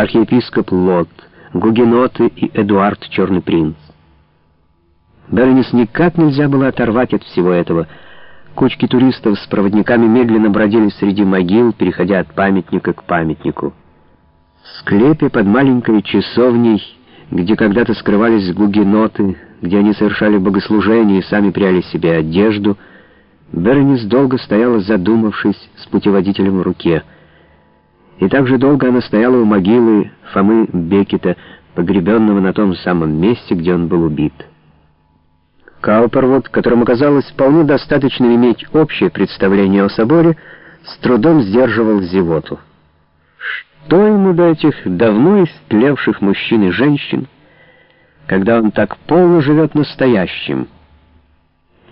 архиепископ Лот, гугеноты и Эдуард Черный принц. Бернис никак нельзя было оторвать от всего этого. Кучки туристов с проводниками медленно бродили среди могил, переходя от памятника к памятнику. В склепе под маленькой часовней, где когда-то скрывались гугеноты, где они совершали богослужение и сами пряли себе одежду, Бернис долго стояла, задумавшись, с путеводителем в руке. И так же долго она стояла у могилы Фомы Бекета, погребенного на том самом месте, где он был убит. Каупервуд, которому казалось вполне достаточно иметь общее представление о соборе, с трудом сдерживал зевоту. Что ему до этих давно истлевших мужчин и женщин, когда он так полно живет настоящим?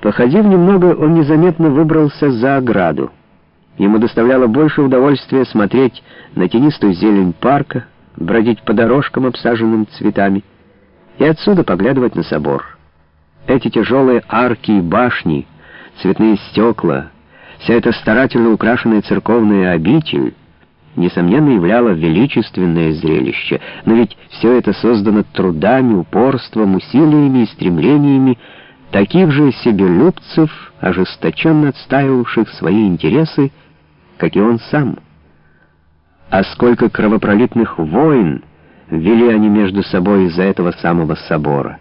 Походив немного, он незаметно выбрался за ограду. Ему доставляло больше удовольствия смотреть на тенистую зелень парка, бродить по дорожкам, обсаженным цветами, и отсюда поглядывать на собор. Эти тяжелые арки и башни, цветные стекла, вся эта старательно украшенная церковная обитель, несомненно, являла величественное зрелище, но ведь все это создано трудами, упорством, усилиями и стремлениями таких же себелюбцев, ожесточенно отстаивавших свои интересы, как и он сам. А сколько кровопролитных войн вели они между собой из-за этого самого собора.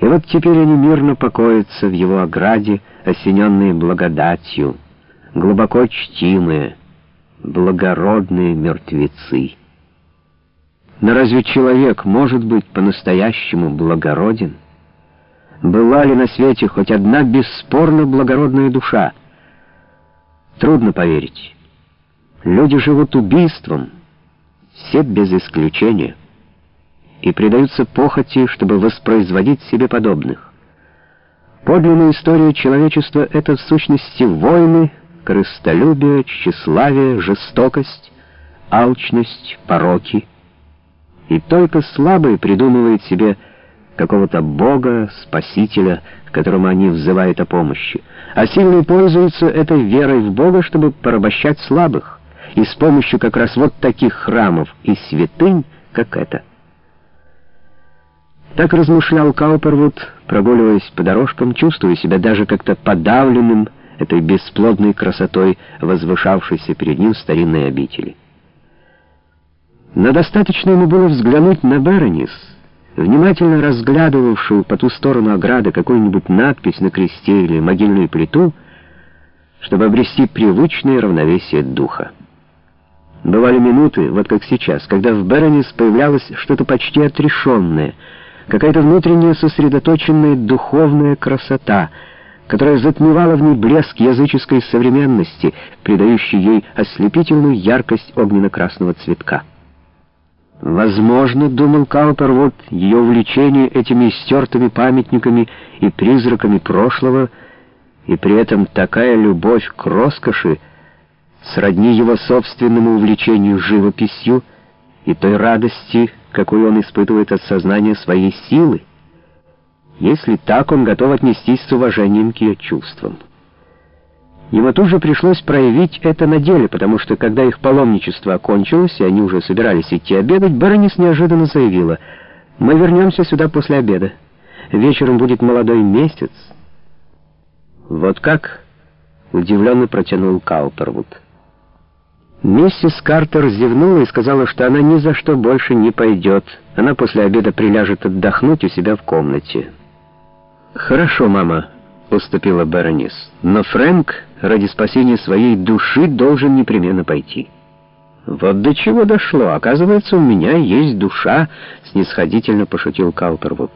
И вот теперь они мирно покоятся в его ограде, осененные благодатью, глубоко чтимые, благородные мертвецы. Но разве человек может быть по-настоящему благороден? Была ли на свете хоть одна бесспорно благородная душа? Трудно поверить. Люди живут убийством, все без исключения и предаются похоти, чтобы воспроизводить себе подобных. Подлинная история человечества — это в сущности войны, корыстолюбие, тщеславие, жестокость, алчность, пороки. И только слабый придумывает себе какого-то бога, спасителя, к которому они взывают о помощи, а сильные пользуются этой верой в Бога, чтобы порабощать слабых, и с помощью как раз вот таких храмов и святынь, как это. Так размышлял Каупервуд, прогуливаясь по дорожкам, чувствуя себя даже как-то подавленным этой бесплодной красотой, возвышавшейся перед ним старинной обители. Но достаточно ему было взглянуть на Беронис, внимательно разглядывавшую по ту сторону ограды какую-нибудь надпись на кресте или могильную плиту, чтобы обрести привычное равновесие духа. Бывали минуты, вот как сейчас, когда в Беронис появлялось что-то почти отрешенное — какая-то внутренняя сосредоточенная духовная красота, которая затмевала в ней блеск языческой современности, придающей ей ослепительную яркость огненно-красного цветка. Возможно, думал Каупервуд, ее увлечение этими стертыми памятниками и призраками прошлого, и при этом такая любовь к роскоши, сродни его собственному увлечению живописью и той радости, какую он испытывает от сознания своей силы. Если так, он готов отнестись с уважением к ее чувствам. Ему тут же пришлось проявить это на деле, потому что, когда их паломничество окончилось, и они уже собирались идти обедать, Беронис неожиданно заявила, «Мы вернемся сюда после обеда. Вечером будет молодой месяц». «Вот как?» — удивленно протянул Каупервуд. Миссис Картер зевнула и сказала, что она ни за что больше не пойдет. Она после обеда приляжет отдохнуть у себя в комнате. «Хорошо, мама», — уступила Беронис, «но Фрэнк ради спасения своей души должен непременно пойти». «Вот до чего дошло. Оказывается, у меня есть душа», — снисходительно пошутил Каупервуд.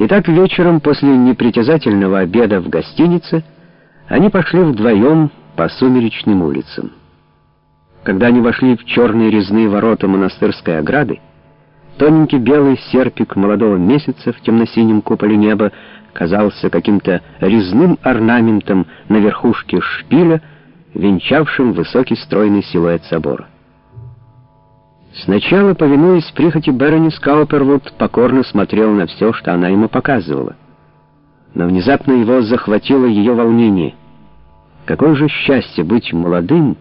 Итак, вечером после непритязательного обеда в гостинице они пошли вдвоем по сумеречным улицам. Когда они вошли в черные резные ворота монастырской ограды, тоненький белый серпик молодого месяца в темно-синем куполе неба казался каким-то резным орнаментом на верхушке шпиля, венчавшим высокий стройный силуэт собора. Сначала, повинуясь прихоти Беронис, Каупервуд покорно смотрел на все, что она ему показывала. Но внезапно его захватило ее волнение. Какое же счастье быть молодым,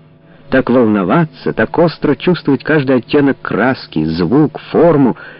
так волноваться, так остро чувствовать каждый оттенок краски, звук, форму,